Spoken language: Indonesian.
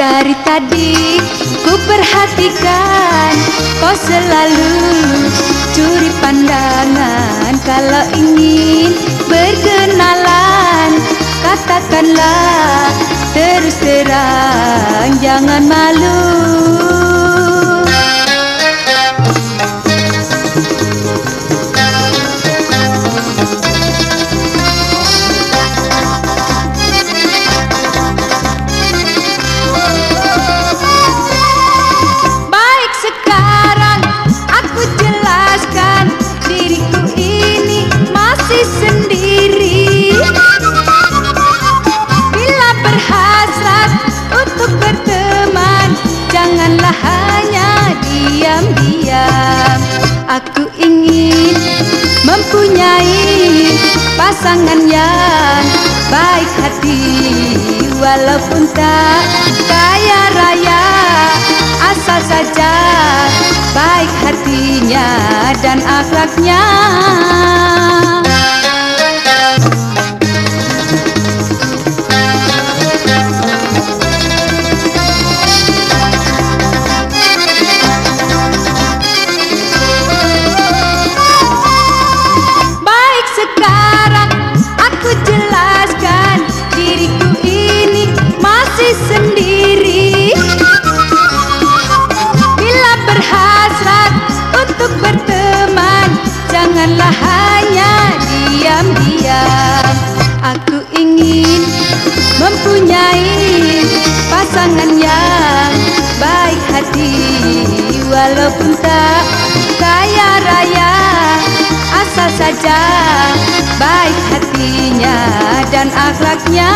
adik Ku perhatikan kau selalu curi pandangan. Kalau ingin berkenalan Katakanlah terus terang jangan malu Janganlah hanya diam-diam. Aku ingin mempunyai pasangan yang baik hati. Walaupun tak kaya raya Asal saja baik hatinya dan akhlaknya Walaupun tak kaya raya Asal saja baik hatinya dan akhlaknya